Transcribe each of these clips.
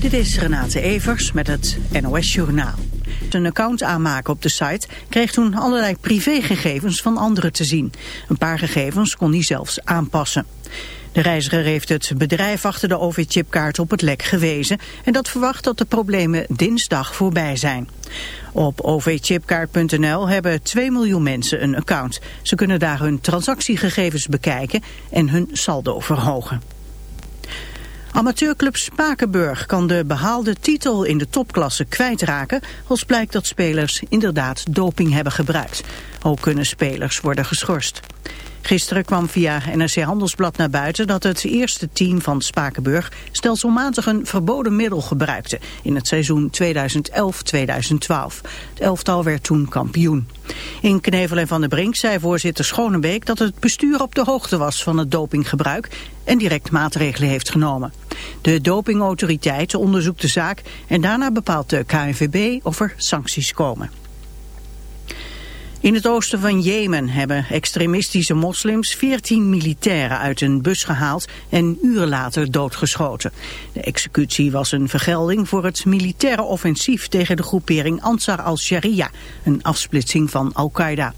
Dit is Renate Evers met het NOS Journaal. Een account aanmaken op de site kreeg toen allerlei privégegevens van anderen te zien. Een paar gegevens kon hij zelfs aanpassen. De reiziger heeft het bedrijf achter de OV-chipkaart op het lek gewezen... en dat verwacht dat de problemen dinsdag voorbij zijn. Op ovchipkaart.nl hebben 2 miljoen mensen een account. Ze kunnen daar hun transactiegegevens bekijken en hun saldo verhogen. Amateurclub Spakenburg kan de behaalde titel in de topklasse kwijtraken als blijkt dat spelers inderdaad doping hebben gebruikt. Ook kunnen spelers worden geschorst. Gisteren kwam via NRC Handelsblad naar buiten dat het eerste team van Spakenburg stelselmatig een verboden middel gebruikte in het seizoen 2011-2012. Het elftal werd toen kampioen. In Knevel en Van der Brink zei voorzitter Schonebeek dat het bestuur op de hoogte was van het dopinggebruik en direct maatregelen heeft genomen. De dopingautoriteit onderzoekt de zaak en daarna bepaalt de KNVB of er sancties komen. In het oosten van Jemen hebben extremistische moslims 14 militairen uit een bus gehaald en uren later doodgeschoten. De executie was een vergelding voor het militaire offensief tegen de groepering Ansar al-Sharia, een afsplitsing van Al-Qaeda.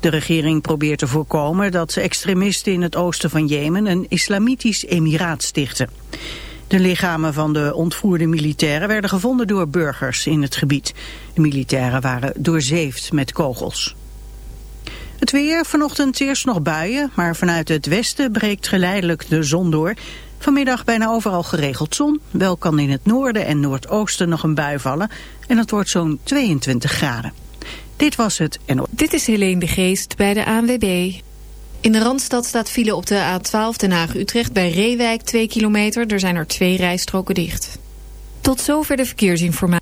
De regering probeert te voorkomen dat extremisten in het oosten van Jemen een islamitisch emiraat stichten. De lichamen van de ontvoerde militairen werden gevonden door burgers in het gebied. De militairen waren doorzeefd met kogels. Het weer, vanochtend eerst nog buien, maar vanuit het westen breekt geleidelijk de zon door. Vanmiddag bijna overal geregeld zon. Wel kan in het noorden en noordoosten nog een bui vallen. En het wordt zo'n 22 graden. Dit was het. En... Dit is Helene de Geest bij de ANWB. In de Randstad staat file op de A12 Den Haag-Utrecht bij Reewijk 2 kilometer. Er zijn er twee rijstroken dicht. Tot zover de verkeersinformatie.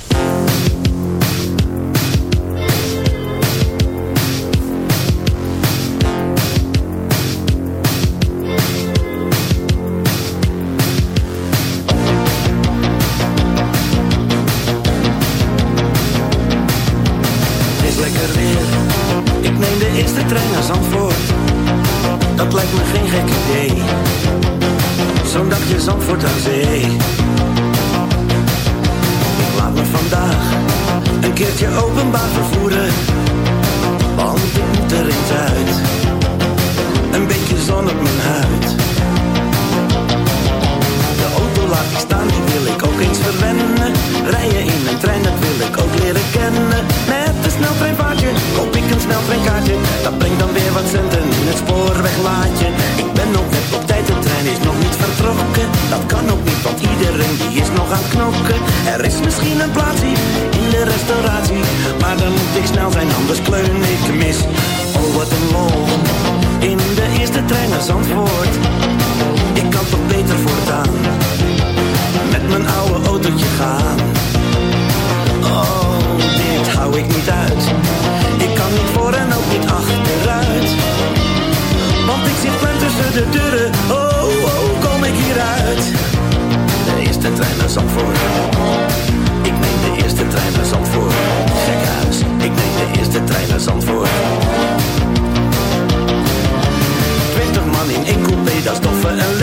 Dat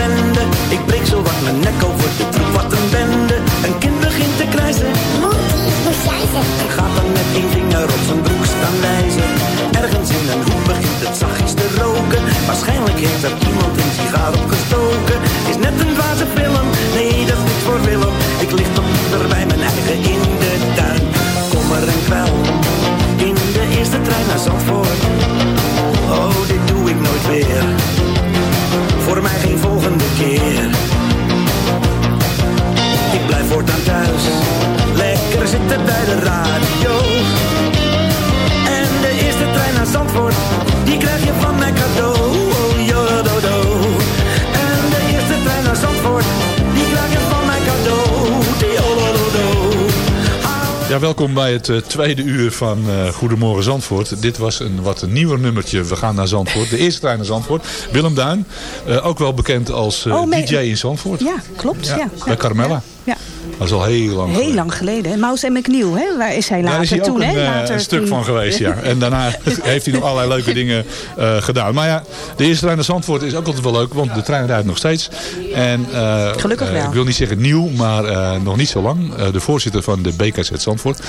welkom bij het eh, tweede uur van eh, Goedemorgen Zandvoort. Dit was een wat een nieuwer nummertje. We gaan naar Zandvoort. De eerste trein naar Zandvoort. Willem Duin, eh, ook wel bekend als Oh, DJ in Zandvoort. Ja, klopt. Ja, bij Carmella. Ja. Dat is al heel lang Heel geleden. lang geleden. Mouse en McNeil, hè? waar is hij later Daar is hij ook toen? een, hè? eh, Later een stuk toen- van geweest, ja. En daarna heeft hij nog allerlei leuke dingen eh, gedaan. Maar ja, de eerste trein naar Zandvoort is ook altijd wel leuk, want de trein rijdt nog steeds. En, eh, Gelukkig wel. ik wil niet zeggen nieuw, maar eh, nog niet zo lang. Eh, de voorzitter van de BKZ Zandvoort,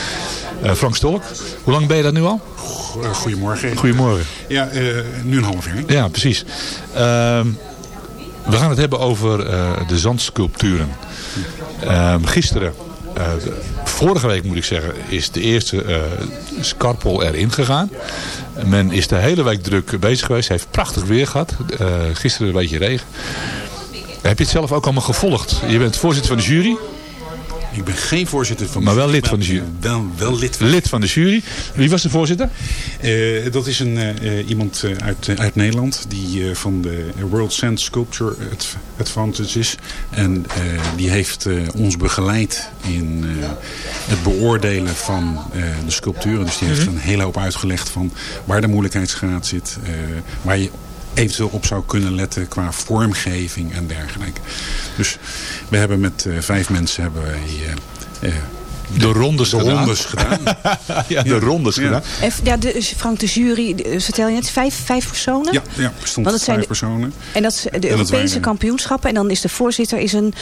eh, Frank Stolk. Hoe lang ben je daar nu al? Goedemorgen. Goedemorgen. Ja, eh, nu een half jaar. Ja, precies. Ehm, we gaan het hebben over eh, de zandsculpturen. Ehm, gisteren, eh, vorige week moet ik zeggen, is de eerste scarpel erin gegaan. Men is de hele week druk bezig geweest. Heeft prachtig weer gehad. Eh, gisteren een beetje regen. Heb je het zelf ook allemaal gevolgd? Je bent voorzitter van de jury. Ik ben geen voorzitter van de Maar wel jury, lid van de jury. Wel, wel lid van Lid van de jury. Wie was de voorzitter? Eh, dat is een, eh, iemand eh, uit, uit Nederland die van de World Sand Sculpture Ad- Advantage is. En die heeft ons begeleid in het beoordelen van de sculpturen. Dus die heeft Mhm. een hele hoop uitgelegd van waar de moeilijkheidsgraad zit. waar je eventueel op zou kunnen letten qua vormgeving en dergelijke. Dus we hebben met eh, vijf mensen hebben wij, De rondes de gedaan. rondes gedaan. Ja, de rondes Ja. gedaan. En, ja, de, Frank, de jury, de- vertel je net, vijf, vijf personen? Ja, ja bestond Want het zijn vijf de- personen. En dat is de Europese waren- kampioenschappen. En dan is de voorzitter is een,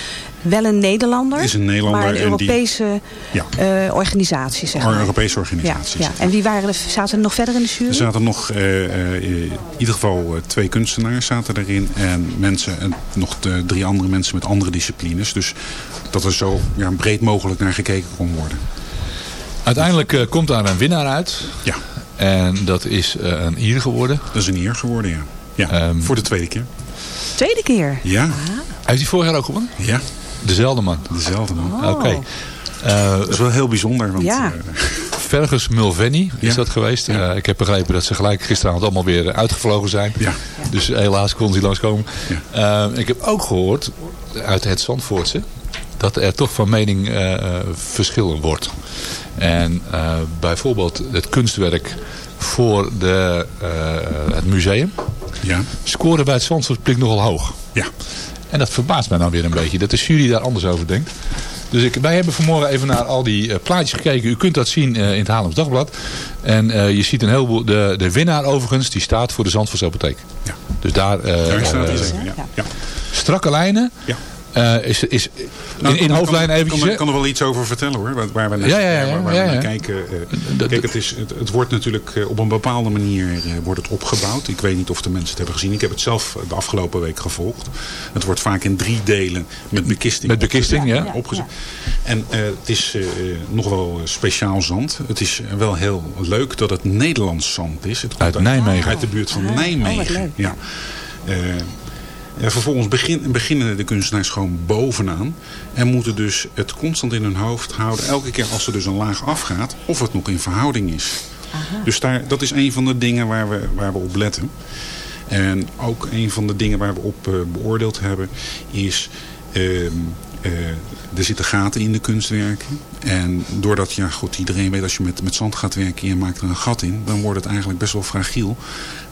wel een Nederlander. Is een Nederlander Maar een en die- Europese Ja. eh, organisatie, zeg Een maar. Europese Ja, organisatie. ja. En wie waren er, zaten er nog verder in de jury? Er zaten nog eh, eh, in ieder geval eh, twee kunstenaars zaten erin. En mensen, en nog de drie andere mensen met andere disciplines. Dus dat er zo ja, breed mogelijk naar gekeken kon worden. Uiteindelijk eh, komt daar een winnaar uit. Ja, En dat is eh, een Ier geworden. dat is een eer geworden, ja. Ja, Ehm, voor de tweede keer. Tweede keer. Ja, Heeft hij vorig jaar ook gewonnen? ja, Dezelfde man. dezelfde man. Oh. Oké. Eh, Dat is wel heel bijzonder. Want, Ja. eh, Fergus Mulvaney is Ja. dat geweest. Ja. Ik heb begrepen dat ze gelijk gisteravond allemaal weer uitgevlogen zijn. ja, Dus helaas kon ze langskomen. Ja. Eh, ik heb ook gehoord uit het Zandvoortse dat er toch van mening eh, eh, verschillen wordt. En eh, bijvoorbeeld het kunstwerk voor de, eh, het museum ja, scoren bij het Zandvoort publiek nogal hoog. ja. En dat verbaast mij nou weer een beetje. Dat de jury daar anders over denkt. Dus ik, wij hebben vanmorgen even naar al die plaatjes gekeken. U kunt dat zien eh, in het Haarlems Dagblad. En eh, je ziet een heleboel... De, de winnaar overigens, die staat voor de Zandvoortse Apotheek. Ja. Dus daar... eh, Daar staat hij zeker. Ja. Ja. strakke lijnen. Ja. Eh, is, is, Nou, in, in kan, eventjes. Kan, hè? kan er wel iets over vertellen hoor. Waar, waar we naar, Ja, ja, ja, waar, waar ja, we ja. naar kijken. eh, kijk, het, is, het, het wordt natuurlijk eh, op een bepaalde manier eh, wordt het opgebouwd. Ik weet niet of de mensen het hebben gezien. Ik heb het zelf de afgelopen week gevolgd. Het wordt vaak in drie delen met bekisting. Met bekisting, opgezet. ja. opgezet. En eh, het is eh, nog wel speciaal zand. Het is wel heel leuk dat het Nederlands zand is. Het komt Uit Nijmegen. Uit de buurt van Ah, oh, wat Nijmegen. leuk. ja. Eh, vervolgens begin, beginnen de kunstenaars gewoon bovenaan. En moeten dus het constant in hun hoofd houden. Elke keer als er dus een laag afgaat. Of het nog in verhouding is. Dus daar, dat is een van de dingen waar we, waar we op letten. En ook een van de dingen waar we op eh, beoordeeld hebben is... ehm, eh, er zitten gaten in de kunstwerken. En doordat, ja goed, iedereen weet als je met, met zand gaat werken en je maakt er een gat in, dan wordt het eigenlijk best wel fragiel.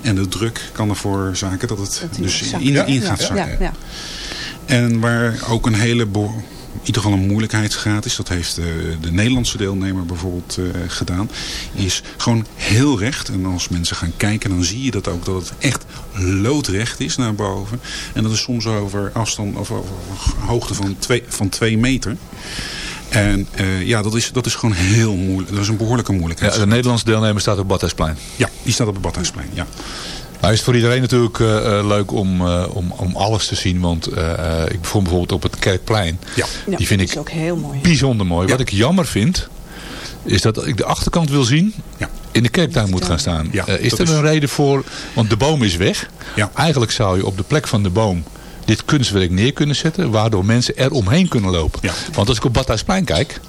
En de druk kan ervoor zaken dat het dus in, in gaat zakken. Ja, ja. En waar ook een hele, ieder geval een moeilijkheidsgraad is, dat heeft de, de Nederlandse deelnemer bijvoorbeeld eh, gedaan, is gewoon heel recht. En als mensen gaan kijken, dan zie je dat ook, dat het echt loodrecht is naar boven. En dat is soms over afstand, of over hoogte van twee, van twee meter. En eh, ja, dat is, dat is gewoon heel moeilijk. Dat is een behoorlijke Ja, moeilijkheid. de Nederlandse deelnemer staat op Badhuisplein. Ja, die staat op het Badhuisplein. Ja. Nou is het voor iedereen natuurlijk eh, eh, leuk om, eh, om, om alles te zien. Want eh, eh, ik vond bijvoorbeeld op het Kerkplein. Ja. Ja, Die vind dat ik ook heel mooi. bijzonder mooi. Wat ik jammer vind, is dat ik de achterkant wil zien. Ja. In de kerktuin moet gaan staan. Ja, is dat er is- een reden voor? Want de boom is weg. Ja. Eigenlijk zou je op de plek van de boom dit kunstwerk neer kunnen zetten. Waardoor mensen er omheen kunnen lopen. Ja. Want als ik op Badhuisplein kijk.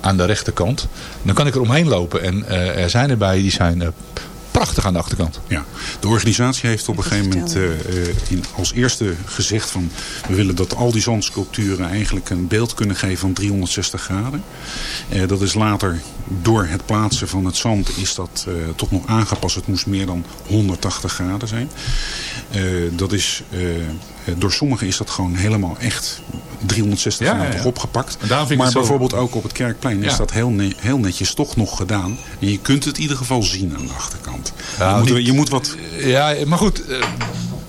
Aan de rechterkant. Dan kan ik er omheen lopen. En eh, er zijn erbij die zijn prachtig aan de achterkant. Ja, de organisatie heeft op een gegeven moment eh, eh, in, als eerste gezegd van we willen dat al die zandsculpturen eigenlijk een beeld kunnen geven van 360 graden. Eh, dat is later door het plaatsen van het zand is dat eh, toch nog aangepast. Het moest meer dan 180 graden zijn. Eh, dat is, door sommigen is dat gewoon helemaal echt 360 Ja, ja, graden ja. opgepakt. Maar zo- bijvoorbeeld ook op het Kerkplein is dat heel, ne- heel netjes toch nog gedaan. En je kunt het in ieder geval zien aan de achterkant. Ja, je, moet, niet- je moet wat Ja, maar goed. eh,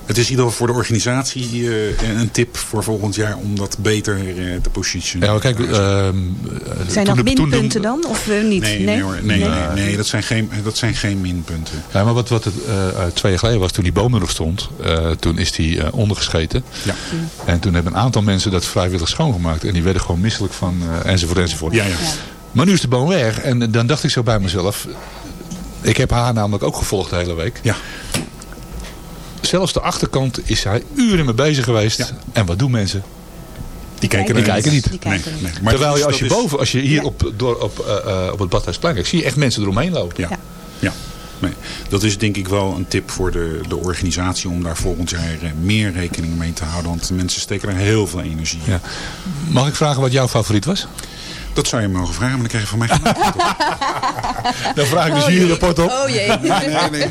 het is in ieder geval voor de organisatie eh, een tip voor volgend jaar om dat beter eh, te positionen. ja, kijk, ehm, Zijn dat de- toen de- minpunten dan? Of niet? Nee, nee, hoor, nee, nee, nee, dat, zijn geen, dat zijn geen minpunten. Ja, maar wat, wat het twee jaar geleden was, toen die boom er nog stond, eh, toen is die eh, ondergescheten. Ja. En toen hebben een aantal mensen dat vrijwillig schoongemaakt. En die werden gewoon misselijk van eh, enzovoort enzovoort. Ja, ja. Maar nu is de boom weg. En dan dacht ik zo bij mezelf. Ik heb haar namelijk ook gevolgd de hele week. Ja. Zelfs de achterkant is hij uren mee bezig geweest. Ja. En wat doen mensen? Die kijken, Die er kijken niet. Die Nee, kijken niet. nee. Maar Terwijl je als je boven, als je hier Ja. op, door, op, eh, eh, op het Badhuisplein kijkt, zie je echt mensen eromheen lopen. Ja, Ja. ja. Nee, dat is denk ik wel een tip voor de, de organisatie om daar volgend jaar eh, meer rekening mee te houden. Want de mensen steken er heel veel energie in. Ja. Mag ik vragen wat jouw favoriet was? Dat zou je mogen vragen, maar dan krijg je van mij geen. Dan vraag ik de juryrapport op. Oh jee. Nee, nee.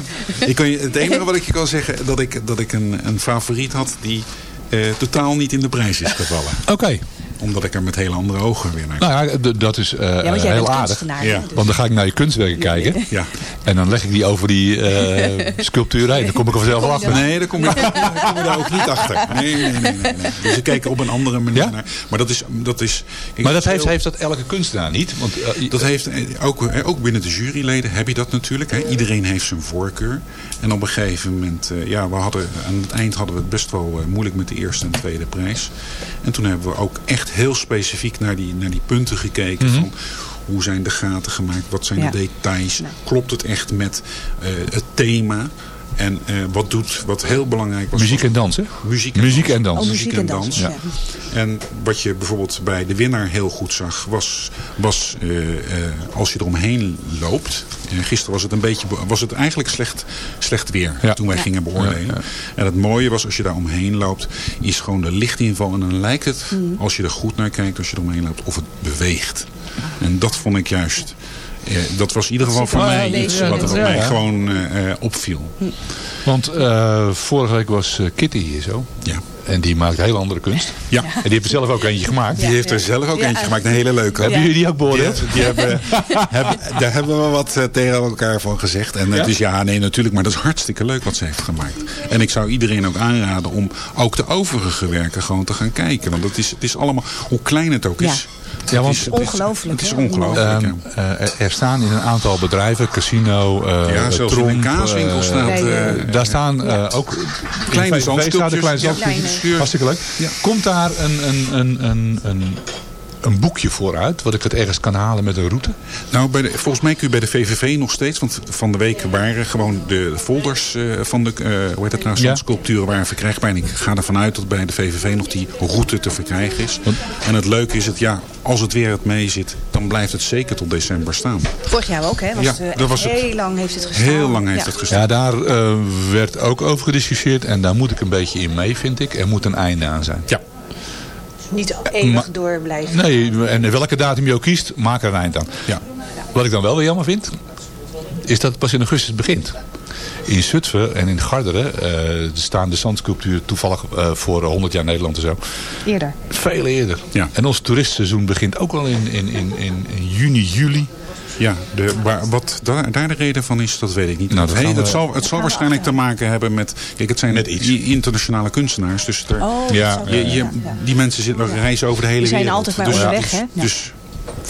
Ik kan je, het enige wat ik je kan zeggen, dat ik, dat ik een, een favoriet had die eh, totaal niet in de prijs is gevallen. Oké. Omdat ik er met hele andere ogen weer naar Nou ja, dat is eh, Ja, want jij heel aardig. Ja. dus- Want dan ga ik naar je kunstwerken kijken. Ja. En dan leg ik die over die eh sculptuur heen. Dan kom ik er vanzelf achter. Nee, daar kom je, daar kom je daar ook niet achter. Nee, nee, nee. nee, nee. Dus ze kijken op een andere manier Ja? naar. Maar dat is... Dat is kijk, Maar dat heeft, heel- heeft dat elke kunstenaar niet. Want, eh, Dat heeft eh, ook, eh, ook binnen de juryleden heb je dat natuurlijk. Hè. Iedereen heeft zijn voorkeur. En op een gegeven moment, eh, ja, we hadden, aan het eind hadden we het best wel eh, moeilijk met de eerste en tweede prijs. En toen hebben we ook echt heel specifiek naar die, naar die punten gekeken. Mhm. van, hoe zijn de gaten gemaakt? Wat zijn Ja. de details? Klopt het echt met eh, het thema? En eh, wat doet, wat heel belangrijk was. muziek en dans, hè? Muziek en Muziek dans. en dans. Oh, muziek en dans. Ja. Ja. En wat je bijvoorbeeld bij de winnaar heel goed zag, was, was eh, eh, als je eromheen loopt. Gisteren was het, een beetje, be- was het eigenlijk slecht, slecht weer Ja. toen wij Ja. gingen beoordelen. Ja, ja. En het mooie was als je daar omheen loopt, is gewoon de lichtinval. En dan lijkt het, als je er goed naar kijkt, als je eromheen loopt, of het beweegt. En dat vond ik juist. Eh, dat was in ieder geval voor Ja, mij ja, iets ja, wat er op ja, mij ja. gewoon eh, eh, opviel. Want eh, vorige week was Kitty hier zo. Ja. En die maakt hele andere kunst. Ja. En die heeft er zelf ook eentje gemaakt. Die heeft er zelf ook Ja. eentje gemaakt, een hele leuke. Hebben jullie die ook beoordeeld? die hebben, hebben, daar hebben we wat tegen elkaar van gezegd. En het Ja? is ja, nee, natuurlijk. Maar dat is hartstikke leuk wat ze heeft gemaakt. En ik zou iedereen ook aanraden om ook de overige werken gewoon te gaan kijken. Want het is, het is allemaal, hoe klein het ook is. Ja, want- het is, het is- Ongelooflijk, Het is ongelooflijk. Ja. eh, er- er staan in een aantal bedrijven, casino, eh Ja, zelfs in een kaaswinkel eh, staat... Eh, daar staan eh, ook Kleine een kleine zandsculptures. Ja. Hartstikke leuk. Ja. Komt daar een, een, een, een, een een boekje vooruit, wat ik het ergens kan halen met een route? Nou, bij de, volgens mij kun je bij de VVV nog steeds, want van de week waren gewoon de folders eh, van de, eh, hoe heet dat nou, Ja. zandsculpturen waren verkrijgbaar. En ik ga ervan uit dat bij de VVV nog die route te verkrijgen is. En het leuke is het, ja, als het weer het mee zit, dan blijft het zeker tot december staan. Vorig jaar ook, hè? Was Ja, het, eh, dat was het. heel lang heeft het gestaan. Heel lang heeft Ja. het gestaan. Ja, daar werd ook over gediscussieerd en daar moet ik een beetje in mee, vind ik. Er moet een einde aan zijn. Ja. Niet eeuwig Maar- door blijven. Nee, en welke datum je ook kiest, maak er een eind aan. Ja. Wat ik dan wel weer jammer vind, is dat het pas in augustus begint. In Zutphen en in Garderen eh, staan de zandsculpturen toevallig eh, voor 100 jaar Nederland en zo. Eerder. Veel eerder. Ja. En ons toeristseizoen begint ook al in, in, in, in, in juni, juli. Ja, de, waar, wat daar, daar de reden van is, dat weet ik niet. Nou, dat Hey, gaan we- het, zal, het zal waarschijnlijk te maken hebben met... Kijk, het zijn iets. internationale kunstenaars. Dus er, Oh, dat Ja. je, je, die mensen zitten, reizen over de hele Die zijn wereld. altijd maar dus, dus, hè? Ja. Dus,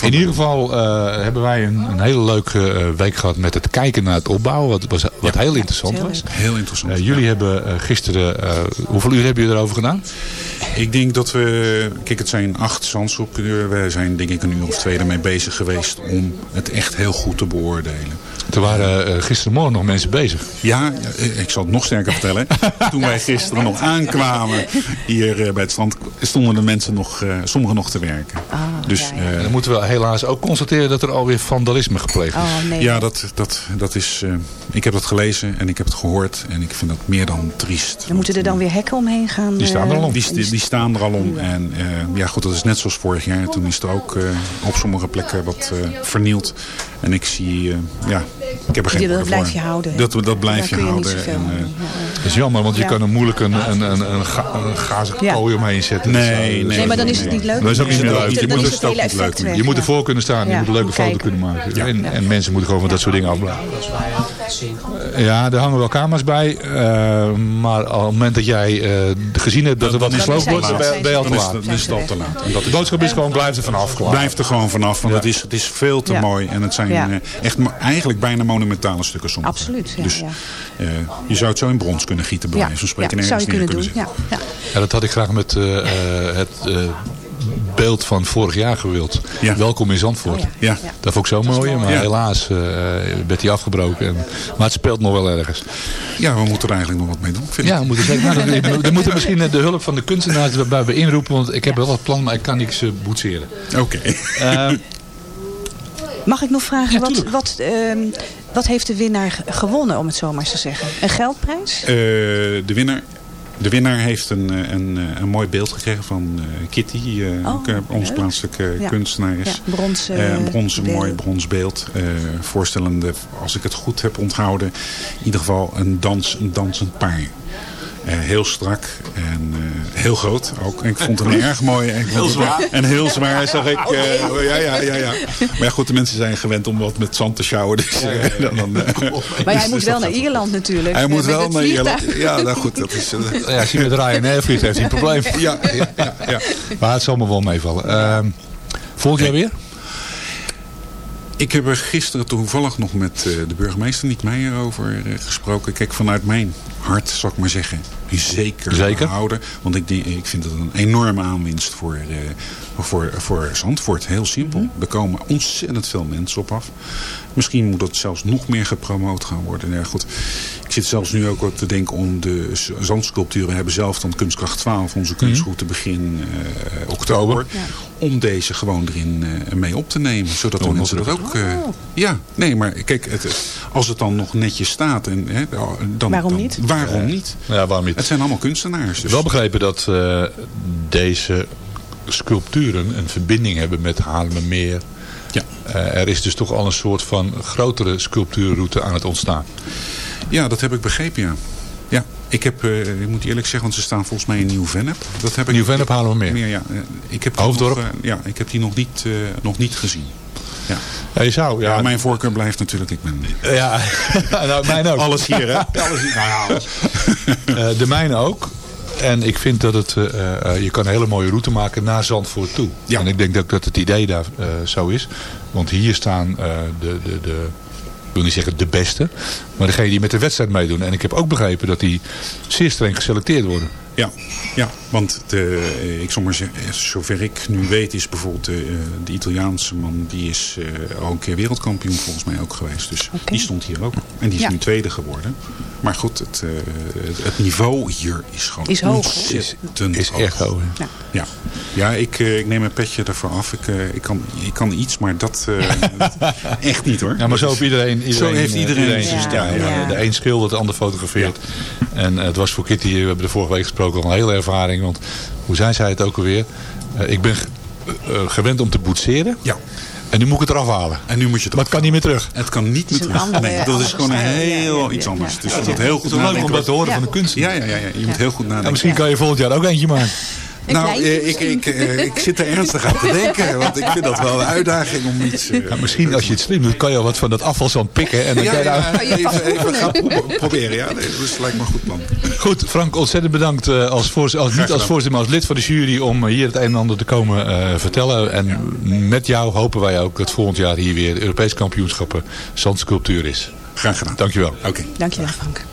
In ieder geval eh, hebben wij een, een hele leuke eh, week gehad met het kijken naar het opbouwen. Wat, was, wat heel interessant heel was. heel interessant. Eh, jullie hebben gisteren, eh, hoeveel uur hebben jullie erover gedaan? Ik denk dat we... Kijk, het zijn acht zandsculpturen. We zijn denk ik een uur of twee ermee bezig geweest om het echt heel goed te beoordelen. Er waren eh, gisterenmorgen nog mensen bezig. Ja, eh, ik zal het nog sterker vertellen. Toen wij gisteren nog aankwamen hier eh, bij het strand... stonden de mensen nog, eh, sommigen nog te werken. dus ja, ja. eh, En dan moeten we helaas ook constateren dat er alweer vandalisme gepleegd is. Oh, nee. Ja, dat, dat, dat is... eh, ik heb dat gelezen en ik heb het gehoord. En ik vind dat meer dan triest. Dan moeten er dan weer hekken omheen gaan. Die staan er al om. Die, die, die staan er al om. En eh, ja, goed, dat is net zoals vorig jaar. Toen is er ook eh, op sommige plekken wat eh, vernield. En ik zie... eh, ja, ik heb er geen dat blijf voor. je houden. Dat, dat blijf Daar je houden. En, eh. Dat is jammer, want je Ja. kan er moeilijk een, een, een, een, ga, een gazig Ja. kooi omheen zetten. Nee, nee. Nee, maar dan is het niet leuk. Dat is ook niet meer Dan leuk. is Je het- moet het ook niet leuk Je moet ervoor kunnen staan, je moet een leuke foto kunnen maken. En, en mensen moeten gewoon van dat soort dingen afblijven. Ja, er hangen wel camera's bij. eh, maar op het moment dat jij eh, gezien hebt dat er wat is het wordt, te ben laat. ben je al te Dan is, laat. het- dan is het al te laat. En dat De boodschap is gewoon, blijf er vanaf. klaar. blijft er gewoon vanaf, want Ja. het, is, het is veel te Ja. mooi. En het zijn Ja. eh, echt eigenlijk bijna monumentale stukken soms. Absoluut, ja, dus ja. eh, je zou het zo in brons kunnen gieten, bij wijze van spreken. ja, zou je kunnen doen. Ja, dat had ik graag met eh, eh, het eh, beeld van vorig jaar gewild. Ja. Welkom in Zandvoort. Oh ja. Dat vond ik zo mooi, maar Ja. helaas eh, werd hij afgebroken. En, maar het speelt nog wel ergens. Ja, we moeten er eigenlijk nog wat mee doen, vind Ja, ik. we moeten zeker. Nou, dan, dan moeten misschien de hulp van de kunstenaars erbij bij inroepen. Want ik heb wel wat plannen, maar ik kan niks eh, boetseren. Oké. Eh, Mag ik nog vragen, Ja, wat, wat, ehm, wat heeft de winnaar ge- gewonnen, om het zo maar eens te zeggen? Een geldprijs? Eh, de, winnaar, de winnaar heeft een, eh, een, eh, een mooi beeld gekregen van eh, Kitty, Oh, ook, onze plaatselijke Ja. kunstenares. Ja, een beeld. mooi brons beeld. voorstellende, als ik het goed heb onthouden, in ieder geval een, dans, een dansend paar. Eh, heel strak en eh, heel groot ook. En ik vond het een erg mooi. En, heel zwaar. En heel zwaar zag ik. eh, ja, ja, ja, ja. Maar ja, goed, de mensen zijn gewend om wat met zand te sjouwen. Dus, dan, dan, Maar hij moet dus wel naar Ierland natuurlijk. Hij moet wel naar. Ierland. Ja, nou goed, dat is... ja, als hij met Ryanair vliegt, heeft hij een probleem. ja, ja, ja. Maar het zal me wel meevallen. Ehm volgend jaar weer? Ik heb er gisteren toevallig nog met eh, de burgemeester Niek Meijer over eh, gesproken. Kijk, vanuit mijn hart, zal ik maar zeggen, zeker, Zeker. houden. Want ik, ik vind het een enorme aanwinst voor, eh, voor, voor Zandvoort. Heel simpel. Mhm. Er komen ontzettend veel mensen op af. Misschien moet dat zelfs nog meer gepromoot gaan worden. Ja, goed. Ik zit zelfs nu ook wat te denken om de z- zandsculpturen. We hebben zelf dan Kunstkracht 12, onze kunstroute begin eh, oktober. Om deze gewoon erin eh, mee op te nemen. Zodat de mensen dat ook... ja, nee, maar kijk, het- als het dan nog netjes staat... En, hè, dan, Waarom dan- niet? Waarom niet? Ja, waarom niet? Het zijn allemaal kunstenaars. Dus. Wel begrepen dat eh, deze sculpturen een verbinding hebben met Haarlemmermeer. Ja. Eh, er is dus toch al een soort van grotere sculptuurroute aan het ontstaan. Ja, dat heb ik begrepen, ja. Ja, ik heb, eh, ik moet eerlijk zeggen, want ze staan volgens mij in Nieuw-Vennep. Dat heb ik Nieuw-Vennep Haarlemmermeer. meer, ja. Eh, Ik heb die Hoofddorp? Nog, eh, ja, ik heb die nog niet, eh, nog niet gezien. Ja. Ja, je zou, ja. Ja, mijn voorkeur blijft natuurlijk, ik ben... ja, nou, mijn ook. Alles hier, hè? Alles hier. Nou ja, alles. Eh, de mijne ook. En ik vind dat het, eh, eh, je kan een hele mooie route maken naar Zandvoort toe. Ja. En ik denk dat, dat het idee daar zo is. Want hier staan de, de, de, ik wil niet zeggen de beste, maar degene die met de wedstrijd meedoen. En ik heb ook begrepen dat die zeer streng geselecteerd worden. Ja, ja want de, eh, ik zal maar zeggen, eh, zover ik nu weet is bijvoorbeeld de, de Italiaanse man... die is uh, al een keer wereldkampioen volgens mij ook geweest. Dus okay. die stond hier ook. En die is Ja. nu tweede geworden. Maar goed, het, uh, het niveau hier is gewoon Is hoog. ontzettend Is echt hoog. Ja. Ja, ja ik, uh, ik neem mijn petje ervoor af. Ik, uh, ik, kan, ik kan iets, maar dat uh, echt niet hoor. Ja, maar zo heeft iedereen, iedereen, zo heeft iedereen, iedereen zijn stijl. ja. De een schildert, de ander fotografeert. En het was voor Kitty, we hebben de vorige week gesproken, al een hele ervaring. Want hoe zei zij het ook alweer? ik ben gewend om te boetseren. Ja. En nu moet ik het eraf halen. En nu moet je het Maar het kan niet meer terug. Het kan niet meer terug. andere- nee, dat is gewoon een heel ja, ja, iets anders. Dus Ja. je moet heel goed Het is leuk om dat te horen Ja. van de kunst. Ja, ja, ja, ja, je moet heel goed nadenken. misschien kan je volgend jaar ook eentje maken. Nou, eh, ik, ik, eh, ik zit er ernstig aan te denken. Want ik vind dat wel een uitdaging om iets... eh, Ja, misschien als je het slim doet, kan je al wat van dat afvalzand pikken. En dan ja, kan je daar... even, even gaan pro- proberen. Ja, nee, dat lijkt me een goed plan. Goed, Frank, ontzettend bedankt eh, als, voorzitter, als, niet als voorzitter, maar als lid van de jury om hier het een en ander te komen eh, vertellen. En met jou hopen wij ook dat volgend jaar hier weer de Europese kampioenschappen zandsculptuur is. Graag gedaan. Dankjewel. Oké. Dankjewel Frank.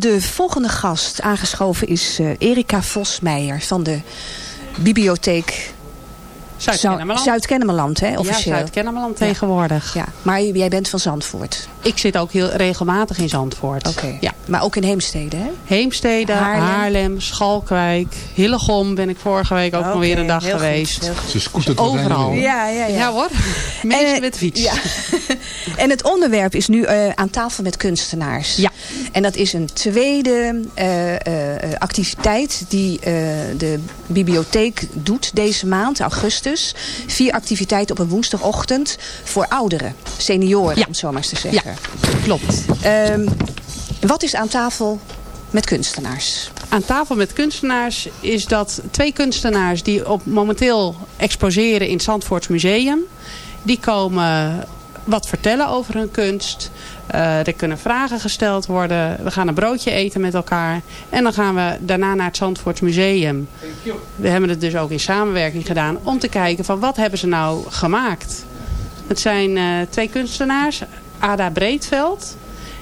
De volgende gast aangeschoven is eh, Erika Vosmeijer van de bibliotheek Zuid-Kennemerland. Zuid-Kennemerland, hè, Ja, officieel. Zuid-Kennemerland tegenwoordig. Ja, maar jij bent van Zandvoort. Ik zit ook heel regelmatig in Zandvoort. Oké. Ja. Maar ook in Heemstede, hè? Heemstede, Haarlem. Haarlem. Schalkwijk, Hillegom ben ik vorige week ook nog weer een dag heel goed, geweest. heel goed. Ze scootert er Overal. doorheen, joh. Ja, ja, ja. Ja hoor, Eh, met fiets. Ja. en het onderwerp is nu eh, aan tafel met kunstenaars. Ja. En dat is een tweede eh, eh, activiteit die eh, de bibliotheek doet deze maand, augustus. Vier activiteiten op een woensdagochtend voor ouderen, senioren, Ja. om het zo maar eens te zeggen. Klopt. Ehm, wat is aan tafel met kunstenaars? Aan tafel met kunstenaars is dat twee kunstenaars die op momenteel exposeren in het Zandvoorts Museum. Die komen wat vertellen over hun kunst. Eh, er kunnen vragen gesteld worden. We gaan een broodje eten met elkaar. En dan gaan we daarna naar het Zandvoorts Museum. We hebben het dus ook in samenwerking gedaan om te kijken van wat hebben ze nou gemaakt. Het zijn eh, twee kunstenaars. Ada Breedveld.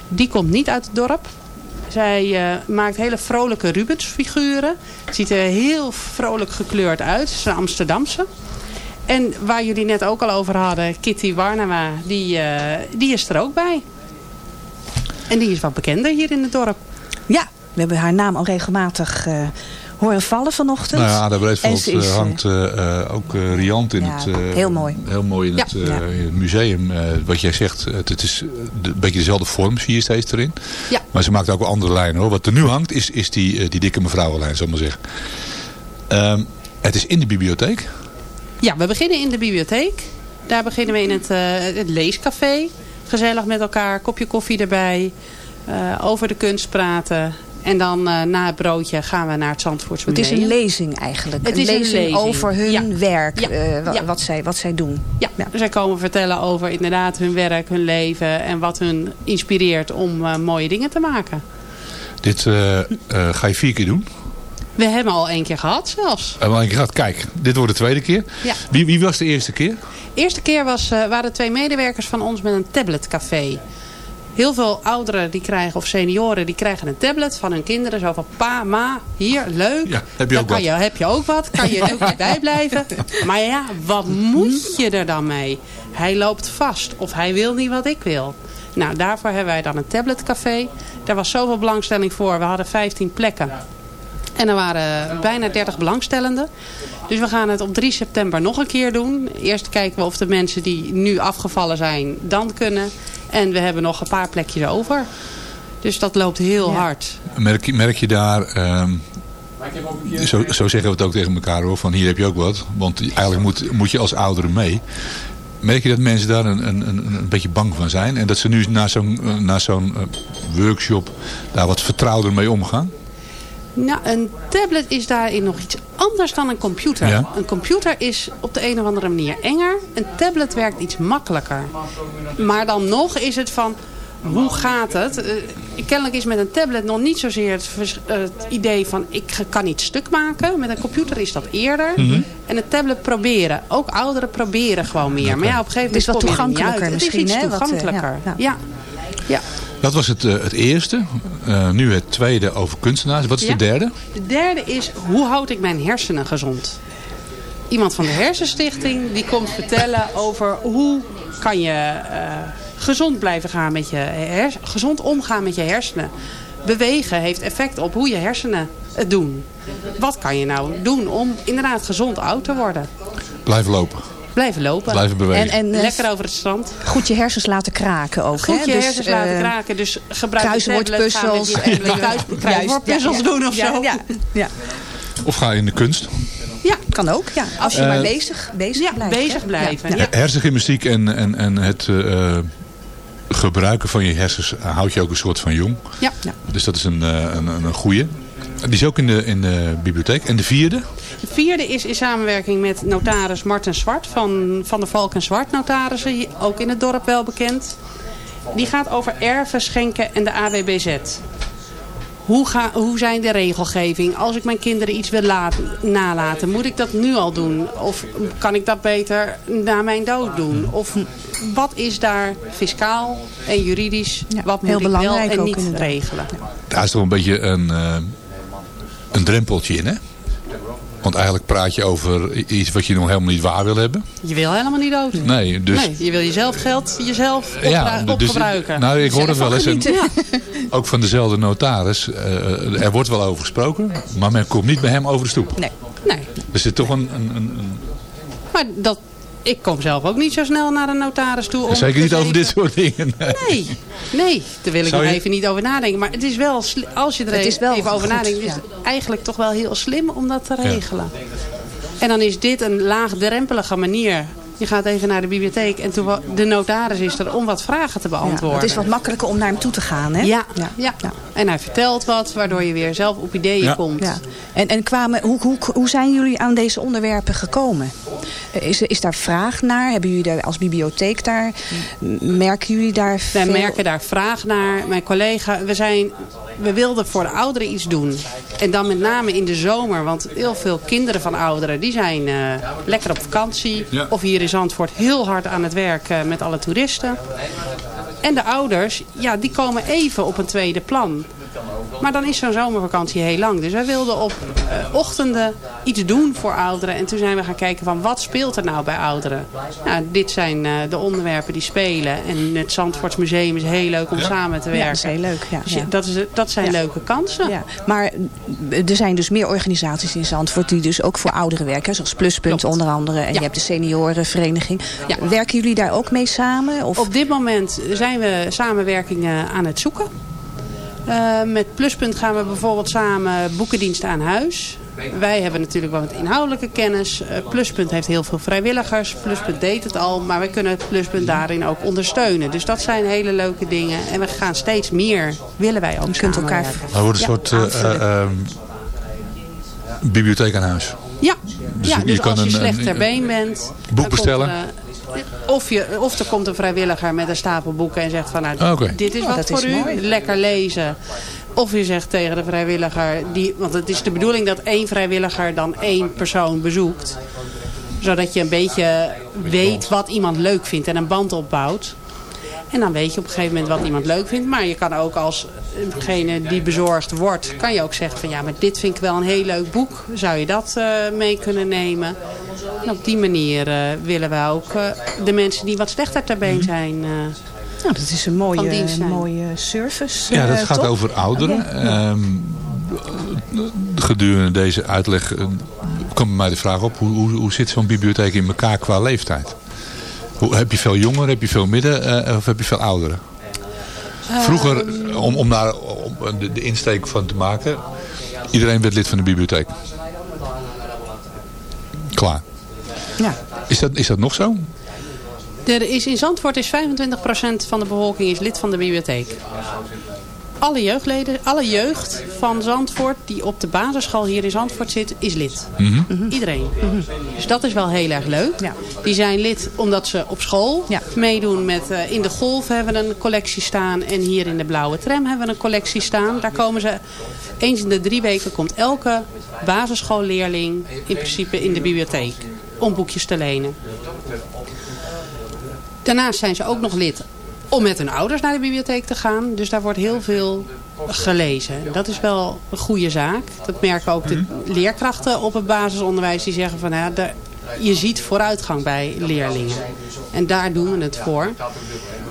Die komt niet uit het dorp. Zij eh, maakt hele vrolijke Rubens-figuren. Ziet er heel vrolijk gekleurd uit. Het is een Amsterdamse. En waar jullie net ook al over hadden, Kitty Warnema, die, die is er ook bij. En die is wat bekender hier in het dorp. Ja, we hebben haar naam al regelmatig eh, horen vallen vanochtend. Nou ja, En Breedveld is, eh, eh, hangt eh, ook eh, riant in, Ja, het, eh, heel mooi. heel mooi in, Ja. het, eh, Ja. in het museum. Eh, wat jij zegt, het, het is de- een beetje dezelfde vorm zie je steeds erin. Ja. Maar ze maakt ook wel andere lijnen hoor. Wat er nu hangt is, is die, die dikke mevrouwenlijn, zal ik maar zeggen. Ehm, het is in de bibliotheek. Ja, we beginnen in de bibliotheek. Daar beginnen we in het, eh, het leescafé. Gezellig met elkaar, kopje koffie erbij. eh, over de kunst praten. En dan eh, na het broodje gaan we naar het Zandvoorts Het is een lezing eigenlijk. Het een, is een lezing lezing. over hun Ja. werk. Ja. eh, Ja. wat, zij, wat zij doen. Ja, Ja. zij komen vertellen over inderdaad hun werk, hun leven. En wat hun inspireert om mooie dingen te maken. Dit eh, eh, ga je vier keer doen. We hebben al één keer gehad zelfs. En wel één keer gehad. Kijk, dit wordt de tweede keer. Ja. Wie, wie was de eerste keer? eerste keer was, eh, waren twee medewerkers van ons met een tabletcafé. Heel veel ouderen die krijgen, of senioren die krijgen een tablet van hun kinderen. Zo van pa, ma, hier, leuk. Ja, heb je Dan ook kan wat. je, heb je ook wat. Kan je ook bij blijven. Maar ja, wat moet je er dan mee? Hij loopt vast of hij wil niet wat ik wil. Nou, daarvoor hebben wij dan een tabletcafé. Daar was zoveel belangstelling voor. We hadden 15 plekken. En er waren bijna 30 belangstellenden. Dus we gaan het op 3 september nog een keer doen. Eerst kijken we of de mensen die nu afgevallen zijn, dan kunnen. En we hebben nog een paar plekjes over. Dus dat loopt heel hard. Merk je, merk je daar... ehm, zo, zo zeggen we het ook tegen elkaar hoor. Van hier heb je ook wat. Want eigenlijk moet, moet je als ouderen mee. Merk je dat mensen daar een, een, een, een beetje bang van zijn? En dat ze nu na zo'n eh, zo'n eh, workshop daar wat vertrouwder mee omgaan? Nou, een tablet is daarin nog iets anders dan een computer. Ja. Een computer is op de een of andere manier enger. Een tablet werkt iets makkelijker. Maar dan nog is het van... Hoe gaat het? Eh, kennelijk is met een tablet nog niet zozeer het, eh, het idee van ik kan iets stuk maken. Met een computer is dat eerder. Mhm. En een tablet proberen. Ook ouderen proberen gewoon meer. Maar ja, op een gegeven Het is moment wat kom je er niet toegankelijker misschien, Het is iets hè, wat, eh, toegankelijker. ja, ja. ja. Dat was het, eh, het eerste. Eh, nu het tweede over kunstenaars. Wat is Ja. de derde? De derde is, hoe houd ik mijn hersenen gezond? Iemand van de Hersenstichting die komt vertellen over hoe kan je eh, gezond blijven gaan met je gezond omgaan met je hersenen. Bewegen heeft effect op hoe je hersenen het doen. Wat kan je nou doen om inderdaad gezond oud te worden? Blijven lopen. Blijven lopen. Blijven bewegen. En, en eh, Lekker over het strand. goed je hersens laten kraken ook. Goed hè? je Dus, hersens laten eh, kraken. Dus gebruik kruiswoordpuzzels. je- Ja. Kruiswoordpuzzels ja, doen of ja, zo. Ja, ja. Of ga in de kunst. Ja, Kan ook, ja. Als je Eh, maar bezig, bezig ja blijft. bezig blijven. Ja. Ja. Hersengymnastiek en, en, en het eh, eh, gebruiken van je hersens houdt je ook een soort van jong. Ja. Dus dat is een, eh, een, een, een goeie. Die is ook in de, in de bibliotheek. En de vierde? De vierde is in samenwerking met notaris Marten Zwart van, van de Valk en Zwart notarissen. Ook in het dorp wel bekend. Die gaat over erven, schenken en de AWBZ. Hoe, ga, hoe zijn de regelgeving? Als ik mijn kinderen iets wil laten, nalaten, moet ik dat nu al doen? Of kan ik dat beter na mijn dood doen? Of wat is daar fiscaal en juridisch? wat moet heel ik wel en niet regelen? Daar is toch een beetje een, eh, een drempeltje in, hè? Want eigenlijk praat je over iets wat je nog helemaal niet waar wil hebben. Je wil helemaal niet dood. Nee, dus... Nee, je wil jezelf geld, jezelf Ja, dus- opgebruiken. nou, ik hoor het wel eens. En, Ja. ook van dezelfde notaris. eh, er wordt wel over gesproken. Maar men komt niet bij hem over de stoep. Nee. Nee, Er zit toch een... een, een, een- maar dat, ik kom zelf ook niet zo snel naar een notaris toe. Om zeker niet over dit soort dingen. Nee. Nee, nee, daar wil ik nog even niet over nadenken. Maar het is wel, als je er Het is wel even over goed, nadenkt, is ja. het eigenlijk toch wel heel slim om dat te regelen. En dan is dit een laagdrempelige manier. Je gaat even naar de bibliotheek en toen de notaris is er om wat vragen te Ja, beantwoorden. het is wat makkelijker om naar hem toe te gaan, hè? Ja, Ja. ja. en hij vertelt wat, waardoor je weer zelf op ideeën Ja. komt. Ja. En, en kwamen, hoe, hoe, hoe zijn jullie aan deze onderwerpen gekomen? Eh, Is, is daar vraag naar? Hebben jullie daar als bibliotheek daar? Merken jullie daar Wij veel? merken daar vraag naar. Mijn collega, we, zijn, we wilden voor de ouderen iets doen. En dan met name in de zomer. Want heel veel kinderen van ouderen die zijn eh, lekker op vakantie. Ja. Of hier in Zandvoort heel hard aan het werk eh, met alle toeristen. En de ouders, ja, die komen even op een tweede plan. Maar dan is zo'n zomervakantie heel lang. Dus wij wilden op eh, ochtenden iets doen voor ouderen. En toen zijn we gaan kijken van wat speelt er nou bij ouderen. Nou, dit zijn eh, de onderwerpen die spelen. En het Zandvoortsmuseum is heel leuk om samen te Ja, werken. dat is heel leuk. Ja, Dus ja. Dat, is, dat zijn Ja. leuke kansen. Ja, maar er zijn dus meer organisaties in Zandvoort die dus ook voor ouderen werken. Zoals Pluspunt Klopt. onder andere. En Ja. je hebt de seniorenvereniging. Ja. Werken jullie daar ook mee samen? Of? Op dit moment zijn we samenwerkingen aan het zoeken. Eh, met Pluspunt gaan we bijvoorbeeld samen boekendiensten aan huis. Wij hebben natuurlijk wat inhoudelijke kennis. Eh, Pluspunt heeft heel veel vrijwilligers. Pluspunt deed het al, maar wij kunnen het Pluspunt daarin ook ondersteunen. Dus dat zijn hele leuke dingen. En we gaan steeds meer, willen wij ook Je kunt elkaar. Er wordt een soort eh, eh, ehm, bibliotheek aan huis. Ja, Dus ja je dus kan als je een- slecht ter been bent... komt bestellen? Of, je, of er komt een vrijwilliger met een stapel boeken en zegt van... Nou, dit is wat voor is u, mooi. lekker lezen. Of je zegt tegen de vrijwilliger... Die, want het is de bedoeling dat één vrijwilliger dan één persoon bezoekt. Zodat je een beetje weet wat iemand leuk vindt en een band opbouwt. En dan weet je op een gegeven moment wat iemand leuk vindt. Maar je kan ook als degene die bezorgd wordt... kan je ook zeggen van ja, maar dit vind ik wel een heel leuk boek. Zou je dat eh, mee kunnen nemen? En op die manier eh, willen we ook eh, de mensen die wat slechter ter been zijn... eh, Nou, dat is een mooie, mooie service. Ja, dat gaat over ouderen. Ehm, gedurende deze uitleg kwam bij mij de vraag op. Hoe, hoe, hoe zit zo'n bibliotheek in elkaar qua leeftijd? Hoe, heb je veel jongeren, heb je veel midden eh, of heb je veel ouderen? Vroeger, om, om daar om de, de insteek van te maken. Iedereen werd lid van de bibliotheek. Klaar. Ja. Is dat, is dat nog zo? Er is in Zandvoort is 25% van de bevolking is lid van de bibliotheek. Alle jeugdleden, alle jeugd van Zandvoort die op de basisschool hier in Zandvoort zit, is lid. Iedereen. Dus dat is wel heel erg leuk. Ja. Die zijn lid omdat ze op school Ja. meedoen met... eh, in de Golf hebben we een collectie staan. En hier in de Blauwe Tram hebben we een collectie staan. Daar komen ze... Eens in de drie weken komt elke basisschoolleerling in principe in de bibliotheek. Om boekjes te lenen. Daarnaast zijn ze ook nog lid om met hun ouders naar de bibliotheek te gaan. Dus daar wordt heel veel gelezen. Dat is wel een goede zaak. Dat merken ook de leerkrachten op het basisonderwijs. Die zeggen van ja, je ziet vooruitgang bij leerlingen. En daar doen we het voor.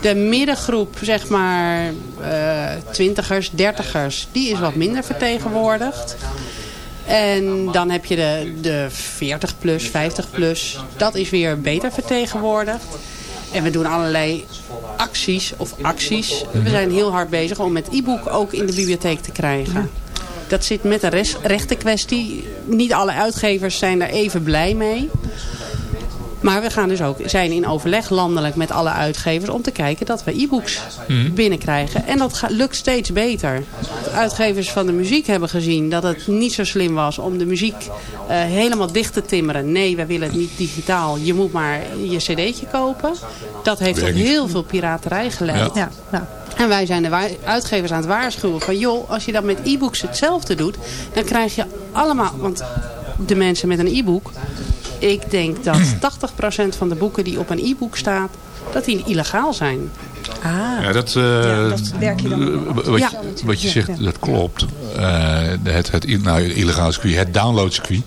De middengroep, zeg maar eh, twintigers, dertigers, die is wat minder vertegenwoordigd. En dan heb je de, de 40 plus, 50 plus. Dat is weer beter vertegenwoordigd. En we doen allerlei acties of acties. We zijn heel hard bezig om het e-book ook in de bibliotheek te krijgen. Dat zit met res- rechtenkwestie. Niet alle uitgevers zijn daar even blij mee. Maar we gaan dus ook, zijn in overleg landelijk met alle uitgevers om te kijken dat we e-books binnenkrijgen. En dat lukt steeds beter. De uitgevers van de muziek hebben gezien dat het niet zo slim was om de muziek eh, helemaal dicht te timmeren. Nee, we willen het niet digitaal. Je moet maar je cd'tje kopen. Dat heeft tot heel veel piraterij geleid. Ja, nou, En wij zijn de uitgevers aan het waarschuwen van... joh, als je dat met e-books hetzelfde doet... dan krijg je allemaal... want de mensen met een e-book... ik denk dat 80% van de boeken die op een e-book staat... dat die illegaal zijn. Ah. Ja, dat, eh, Ja, dat werk je dan w- Wat, Ja. je, wat je zegt, dat klopt. Eh, het, het, nou, illegale circuit, het downloadcircuit,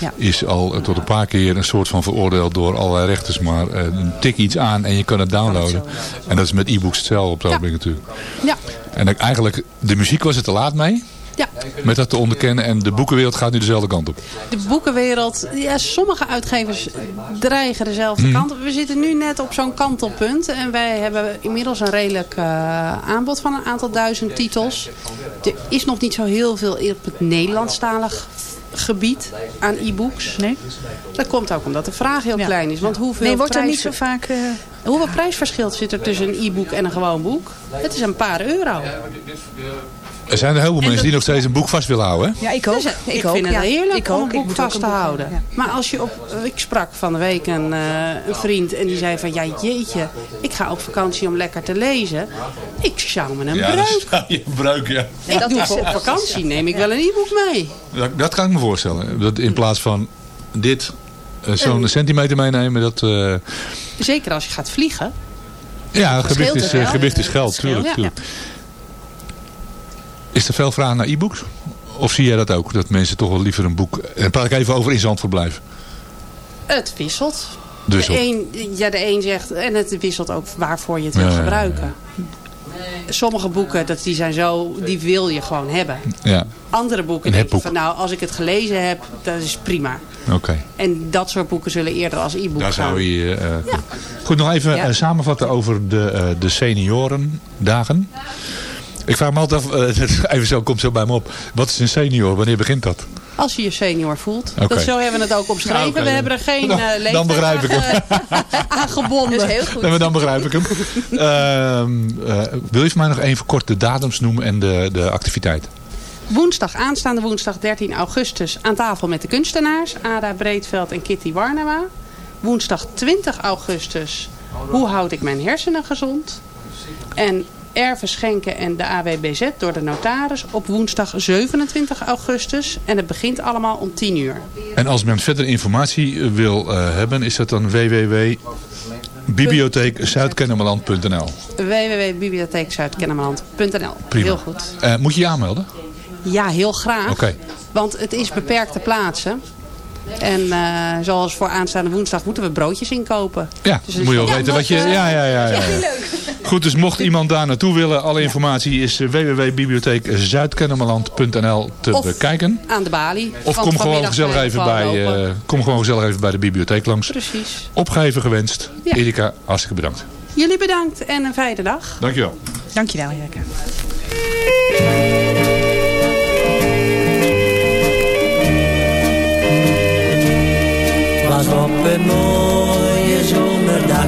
Ja. is al eh, tot een paar keer een soort van veroordeeld door allerlei rechters. Maar eh, tik iets aan en je kan het downloaden. En dat is met e-books hetzelfde op het ogenblik natuurlijk. Ja. En eigenlijk, de muziek was er te laat mee. Ja. Met dat te onderkennen. En de boekenwereld gaat nu dezelfde kant op. De boekenwereld, ja, sommige uitgevers dreigen dezelfde Mhm. kant. We zitten nu net op zo'n kantelpunt. En wij hebben inmiddels een redelijk eh, aanbod van een aantal duizend titels. Er is nog niet zo heel veel op het Nederlandstalig gebied aan e-books. Nee? Dat komt ook omdat de vraag heel klein is. Want hoeveel Nee, wordt er niet zo vaak... eh, Hoeveel prijsverschil zit er tussen een e-book en een gewoon boek? Het is een paar euro. Er zijn een heleboel En mensen die dat- nog steeds een boek vast willen houden. Hè? Ja, ik ook. Dus, eh, ik ik ook, vind het ja. heerlijk ik om ook. een boek vast een te houden. ja. Maar als je op... Ik sprak van de week een, eh, een vriend en die zei van... Ja, jeetje, ik ga op vakantie om lekker te lezen. Ik sjouw me een breuk. je breuk, ja. Ik doe voor op vakantie, neem ik wel een e-book mee. Dat, dat kan ik me voorstellen. Dat in plaats van dit eh, zo'n centimeter meenemen, dat... eh, Zeker als je gaat vliegen. ja, gewicht is, eh, gewicht is geld, Het scheelt, tuurlijk. ja. tuurlijk. Is er veel vraag naar e-books? Of zie jij dat ook? Dat mensen toch wel liever een boek... En praat ik even over in Zandvoort blijven. Het wisselt. Dus de, een, ja, de een zegt... En het wisselt ook waarvoor je het Ja, wilt ja, ja. gebruiken. Sommige boeken, dat, die zijn zo... Die wil je gewoon hebben. Ja, Andere boeken denk je van... Nou, als ik het gelezen heb, dat is prima. oké. En dat soort boeken zullen eerder als e-book Daar gaan. zou je... eh, Goed, nog even eh, samenvatten over de, eh, de seniorendagen. Ik vraag me altijd af, eh, even zo, komt zo bij me op. Wat is een senior? Wanneer begint dat? Als je je senior voelt. Dat, zo hebben we het ook omschreven. Oké. We hebben er geen Dan- eh leeftijd dan begrijp ik aan, eh, aan gebonden. Dat is heel goed. Dan begrijp ik hem. Ehm, eh, wil je voor mij nog even kort de datums noemen en de, de activiteit? Woensdag, aanstaande woensdag 13 augustus aan tafel met de kunstenaars. Ada Breedveld en Kitty Warnema. Woensdag 20 augustus. Hoe houd ik mijn hersenen gezond? En erven schenken en de AWBZ door de notaris op woensdag 27 augustus. En het begint allemaal om 10 uur. En als men verder informatie eh, wil eh, hebben, is dat dan www.bibliotheekzuidkennemerland.nl www.bibliotheekzuidkennemerland.nl Prima. Heel goed. Eh, moet je je aanmelden? Ja, heel graag. Oké. Want het is beperkte plaatsen. En eh, zoals voor aanstaande woensdag moeten we broodjes inkopen. Ja, Dus moet je wel ja, weten wat je... dat, eh, Ja, ja, ja. ja, ja. Goed, dus mocht iemand daar naartoe willen, alle informatie is eh, www.bibliotheekzuidkennemerland.nl te Of bekijken. Aan de balie. Of kom gewoon, gezellig even bij, kom gewoon gezellig even bij de bibliotheek langs. Precies. Opgeven gewenst. Ja. Erika, hartstikke bedankt. Jullie bedankt en een fijne dag. Dankjewel. Dankjewel, Jacke. Op een mooie zomerdag.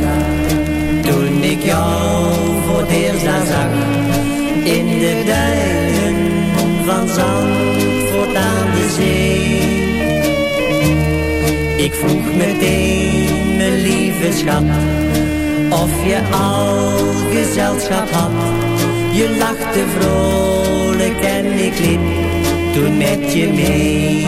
Toen ik jou voor het eerst daar zag In de duinen van Zandvoort aan de zee. Ik vroeg meteen, mijn lieve schat Of je al gezelschap had. Je lachte vrolijk en ik liep toen met je mee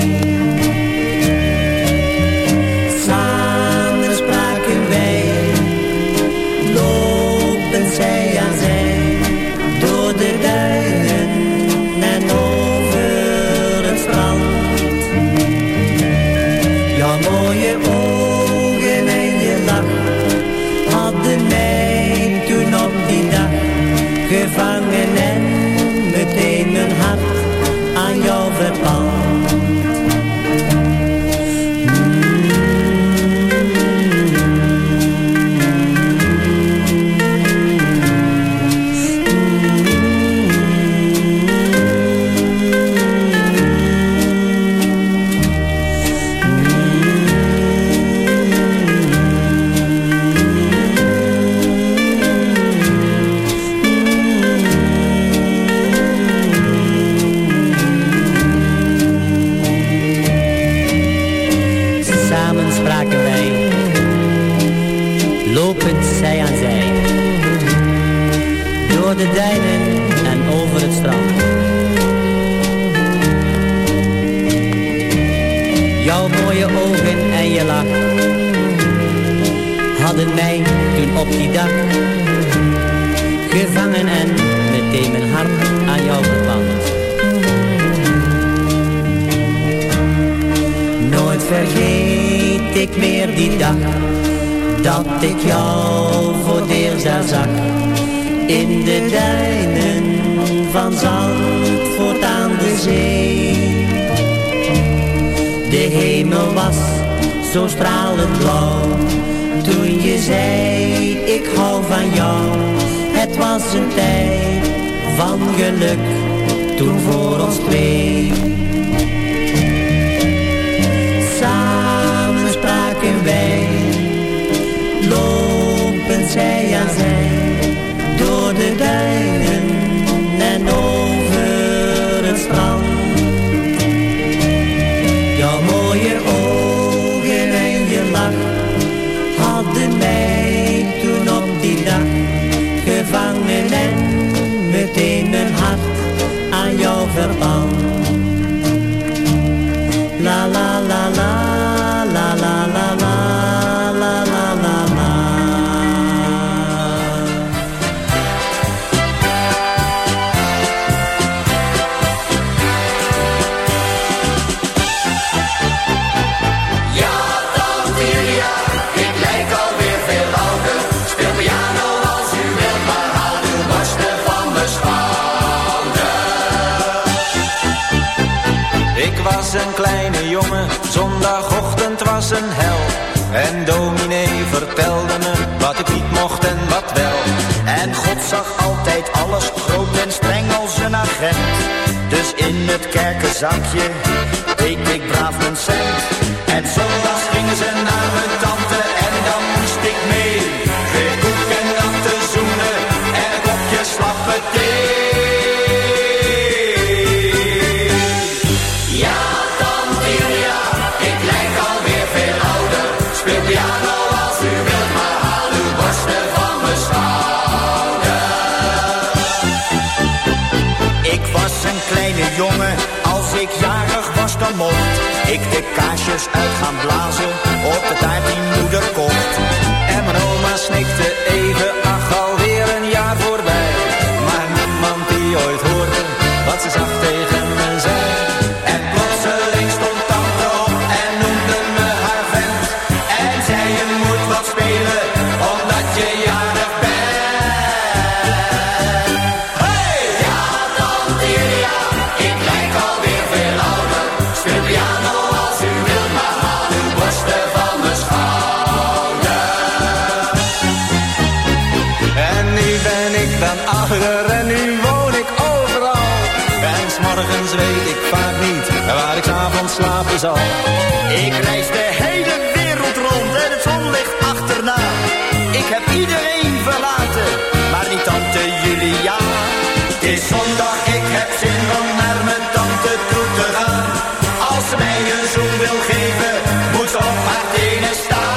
hadden mij toen op die dag gevangen en meteen mijn hart aan jou verpand. Nooit vergeet ik meer die dag, dat ik jou voor daar zag. In de duinen van Zandvoort aan de zee. De hemel was zo stralend blauw, toen je zei ik hou van jou. Het was een tijd van geluk, toen voor ons twee. Samen spraken wij, lopend zij aan zij, door de duinen en over het strand. zakje. Ik keek braaf kaarsjes uit gaan blazen op de taart die moeder kocht. Ik reis de hele wereld rond en het zonlicht achterna. Ik heb iedereen verlaten, maar niet tante Julia. Het is zondag, ik heb zin om naar mijn tante toe te gaan. Als ze mij een zoen wil geven, moet op haar tenen staan.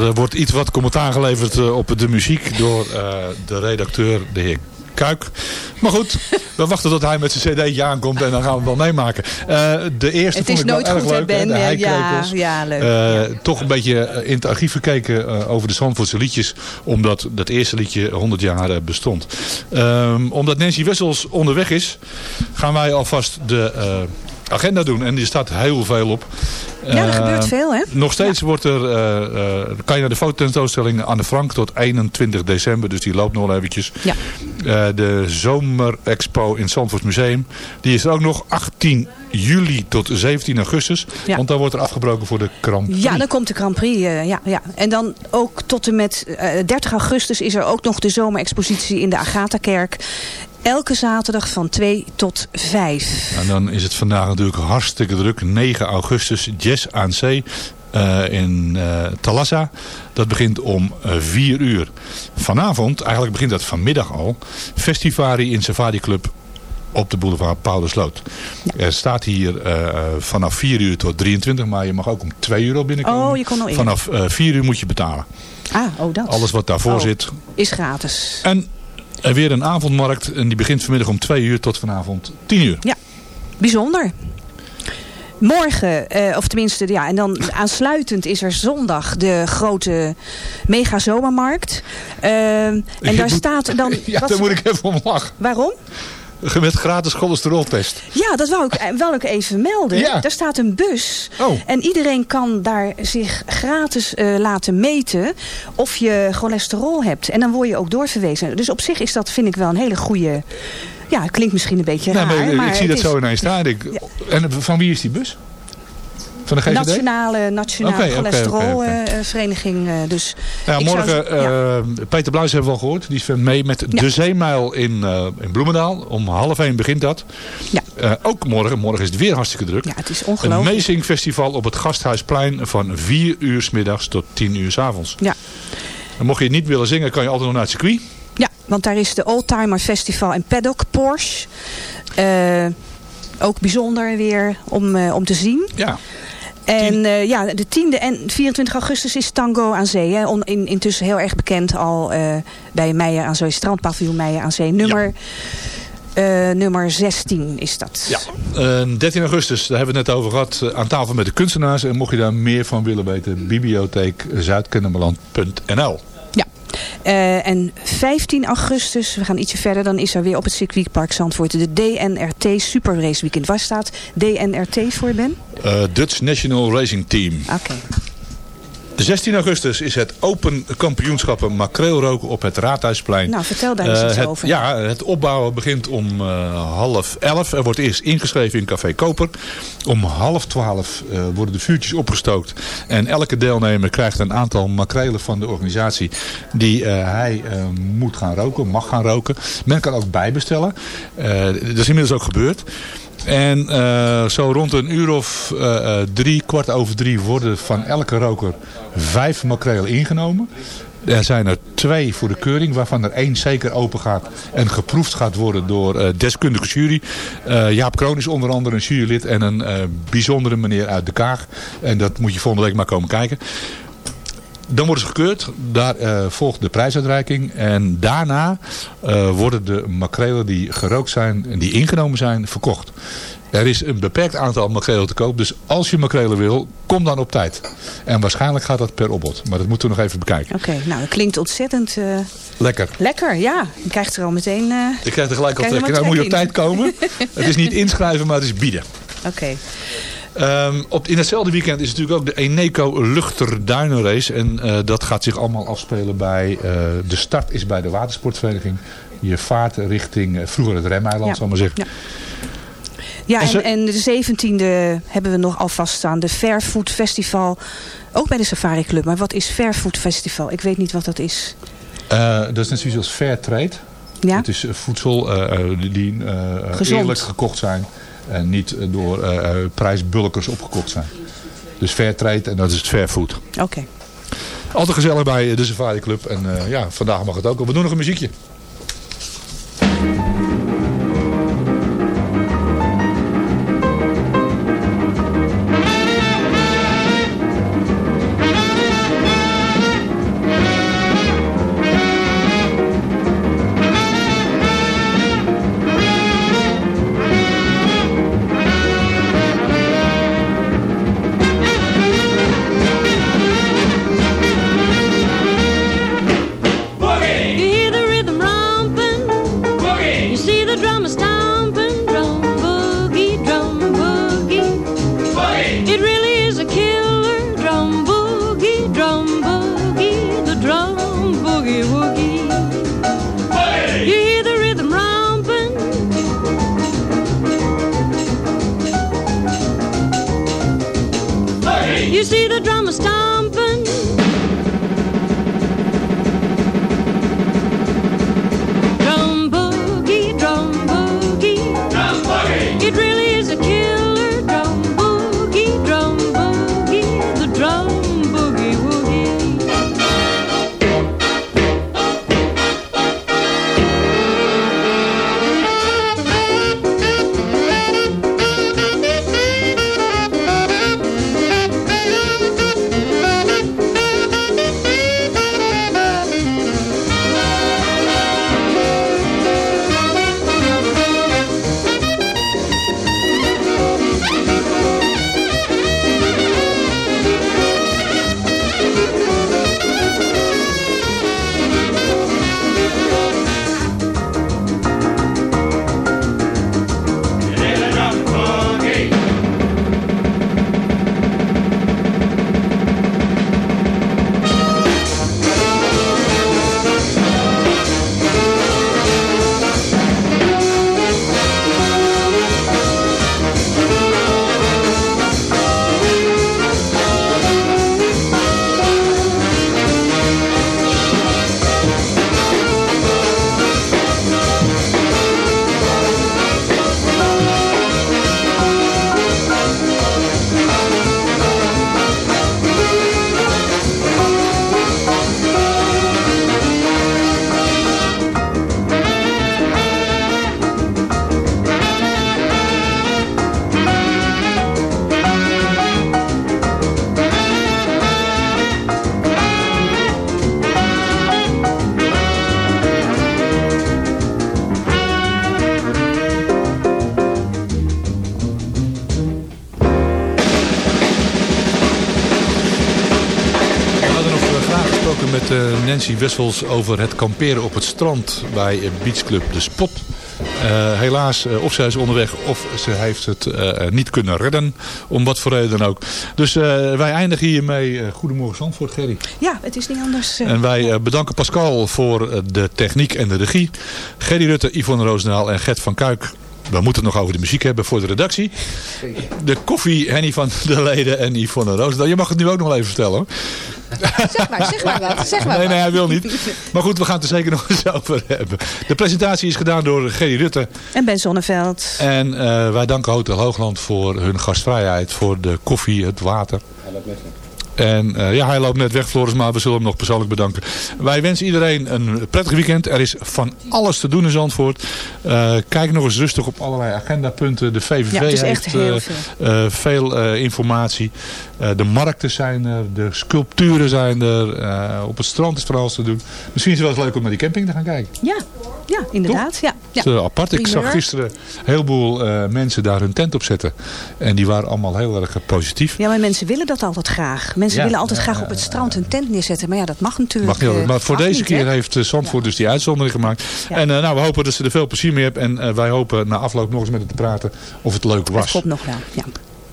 Er eh, wordt iets wat commentaar geleverd eh, op de muziek door eh, de redacteur, de heer Kuik. Maar goed, we wachten tot hij met zijn cd'tje aankomt en dan gaan we het wel meemaken. De eerste Het vond is ik wel erg goed, leuk. Ben? de Ja, ja, leuk. Eh, Toch een beetje in het archief gekeken over de Zandvoortse liedjes. Omdat dat eerste liedje 100 jaar bestond. Ehm, omdat Nancy Wessels onderweg is, gaan wij alvast de agenda doen. En die staat heel veel op. Ja, er Eh, gebeurt veel, hè? Nog steeds wordt er, eh, eh, kan je naar de fototentoonstelling Anne Frank tot 21 december. Dus die loopt nog wel eventjes. Ja. Eh, de Zomerexpo in het Zandvoort Museum. Die is er ook nog 18 juli tot 17 augustus. Ja. Want dan wordt er afgebroken voor de Grand Prix. Ja, dan komt de Grand Prix. eh, ja, ja. En dan ook tot en met eh, 30 augustus is er ook nog de zomerexpositie in de Agatha-kerk. Elke zaterdag van 2 tot 5. En dan is het vandaag natuurlijk hartstikke druk. 9 augustus, Jazz aan Zee eh, in eh Talassa. Dat begint om 4 uur. Vanavond, eigenlijk begint dat vanmiddag al, Festivari in Safari Club op de boulevard Paulusloot. Er staat hier eh, vanaf 4 uur tot 23, maar je mag ook om 2 uur al binnenkomen. Oh, je kon al in. Vanaf eh 4 uur moet je betalen. Ah, oh dat. Alles wat daarvoor Oh, zit. Is gratis. En er weer een avondmarkt en die begint vanmiddag om 2 uur tot vanavond 10 uur. Ja, bijzonder. Morgen, eh, of tenminste, ja, en dan aansluitend is er zondag de grote mega zomermarkt. Eh, en daar moet- staat dan... Ja, wat- daar moet ik even om lachen. Waarom? Met gratis cholesteroltest. Ja, dat wou ik eh, wel ook even melden. Ja. Daar staat een bus. Oh. En iedereen kan daar zich gratis eh, laten meten of je cholesterol hebt. En dan word je ook doorverwezen. Dus op zich is dat, vind ik wel een hele goede... Ja, het klinkt misschien een beetje Nee, raar. maar, maar ik zie dat is zo ineens staan. Ik, En van wie is die bus? Van de GVD? Nationale, nationale oké. cholesterolvereniging. dus Ja, zou- morgen, ja. eh, Peter Bluis hebben we al gehoord. Die zwemt mee met de Zeemijl in, eh, in Bloemendaal. Om half één begint dat. Ja. Eh, ook morgen. Morgen is het weer hartstikke druk. Ja, het is Een ongelooflijk. Amazing Festival op het Gasthuisplein van 4 uur s middags tot 10 uur s avonds. Ja. En mocht je niet willen zingen, kan je altijd nog naar het circuit. Ja, want daar is de Oldtimer Festival en Paddock Porsche. Eh, ook bijzonder weer om, eh, om te zien. Ja. En eh, ja, de 10e en 24 augustus is Tango aan Zee. Hè. On, in, intussen heel erg bekend al eh, bij Meijer aan Zee. Strandpaviljoen Meijer aan Zee. Nummer, eh, nummer 16 is dat. Ja. Eh, 13 augustus, daar hebben we het net over gehad. eh, aan tafel met de kunstenaars. En mocht je daar meer van willen weten, bibliotheek zuidkennemerland.nl. Eh, en 15 augustus, we gaan ietsje verder, dan is er weer op het circuitpark Zandvoort de DNRT Super Race Weekend. Waar staat DNRT voor, Ben? Eh, Dutch National Racing Team. Oké. 16 augustus is het Open Kampioenschappen makreelroken op het Raadhuisplein. Nou, vertel daar eens Eh, iets het, over. Ja, het opbouwen begint om eh, half elf. Er wordt eerst ingeschreven in Café Koper. Om half twaalf eh, worden de vuurtjes opgestookt. En elke deelnemer krijgt een aantal makrelen van de organisatie die hij moet gaan roken, mag gaan roken. Men kan ook bijbestellen. Dat is inmiddels ook gebeurd. En eh, zo rond een uur of eh, eh, drie, kwart over drie worden van elke roker vijf makrelen ingenomen. Er zijn er twee voor de keuring, waarvan er één zeker open gaat en geproefd gaat worden door eh, deskundige jury. Jaap Kroon is onder andere een jurylid en een bijzondere meneer uit de Kaag. En dat moet je volgende week maar komen kijken. Dan worden ze gekeurd. Daar eh, volgt de prijsuitreiking. En daarna eh, worden de makrelen die gerookt zijn en die ingenomen zijn, verkocht. Er is een beperkt aantal makrelen te koop. Dus als je makrelen wil, kom dan op tijd. En waarschijnlijk gaat dat per opbod. Maar dat moeten we nog even bekijken. Oké, nou dat klinkt ontzettend eh, Lekker. lekker. Ja, je krijgt er al meteen... Ik krijg er gelijk al trekken. Nou moet je op tijd komen. het is niet inschrijven, maar het is bieden. Oké. Ehm, op, in hetzelfde weekend is natuurlijk ook de Eneco Luchterduinenrace. En eh, dat gaat zich allemaal afspelen bij... eh, de start is bij de watersportvereniging. Je vaart richting eh, vroeger het remeiland, Ja. zal ik maar zeggen. Ja. Ja, En en, de 17e hebben we nog alvast staan. De Fairfood Festival. Ook bij de Safari Club. Maar wat is Fairfood Festival? Ik weet niet wat dat is. Dat is net zoiets als fair trade. Ja? Het is voedsel die- eerlijk gekocht zijn. En niet door eh, prijsbulkers opgekocht zijn. Dus fair trade en dat is het fair food. Oké. Altijd gezellig bij de Safari Club. En eh, ja, vandaag mag het ook. We doen nog een muziekje. Nancy Wessels over het kamperen op het strand bij eh, Beach Club De Spot. Eh, helaas, eh, of zij is onderweg of ze heeft het eh, niet kunnen redden. Om wat voor reden dan ook. Dus eh, wij eindigen hiermee. Goedemorgen Zandvoort, Gerry. Ja, het is niet anders. En wij bedanken Pascal voor de techniek en de regie. Gerry Rutte, Yvonne Roosendaal en Gert van Kuik. We moeten het nog over de muziek hebben voor de redactie. De koffie, Henny van der Leden en Yvonne Roosendaal. Je mag het nu ook nog wel even vertellen hoor. Zeg maar, zeg maar wat. Zeg maar Nee, nee, hij wil niet. Maar goed, we gaan het er zeker nog eens over hebben. De presentatie is gedaan door Gerry Rutte. En Ben Zonneveld. En eh, wij danken Hotel Hoogland voor hun gastvrijheid. Voor de koffie, het water. En eh, ja, hij loopt net weg, Floris, maar we zullen hem nog persoonlijk bedanken. Wij wensen iedereen een prettig weekend. Er is van alles te doen in Zandvoort. Eh, kijk nog eens rustig op allerlei agendapunten. De VVV Ja, heeft echt heel eh, veel. veel informatie. De markten zijn er, de sculpturen zijn er. op het strand is van alles te doen. Misschien is het wel eens leuk om naar die camping te gaan kijken. Ja, ja inderdaad. Ja, ja. Is, apart. Ik Primeur. zag gisteren een heleboel mensen daar hun tent op zetten. En die waren allemaal heel erg positief. Ja, maar mensen willen dat altijd graag. Mensen Ja. willen altijd Ja, graag op het strand hun tent neerzetten. Maar ja, dat mag natuurlijk Mag niet eh, maar voor deze niet, keer heeft Zandvoort dus die uitzondering gemaakt. Ja. En eh, nou, we hopen dat ze er veel plezier mee hebben. En eh, wij hopen na afloop nog eens met het te praten of het leuk Dat was. komt nog wel, ja.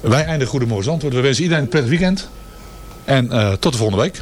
Wij eindigen Goedemorgen Zandvoort. We wensen iedereen een prettig weekend. En eh, tot de volgende week.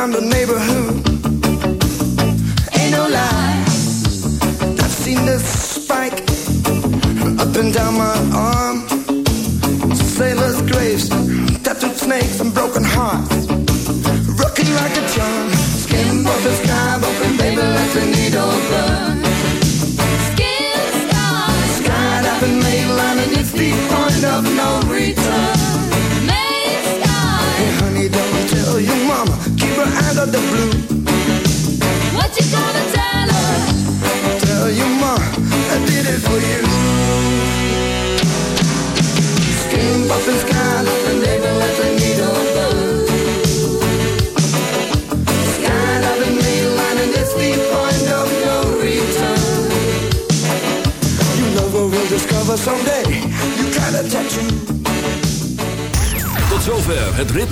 around the neighborhood.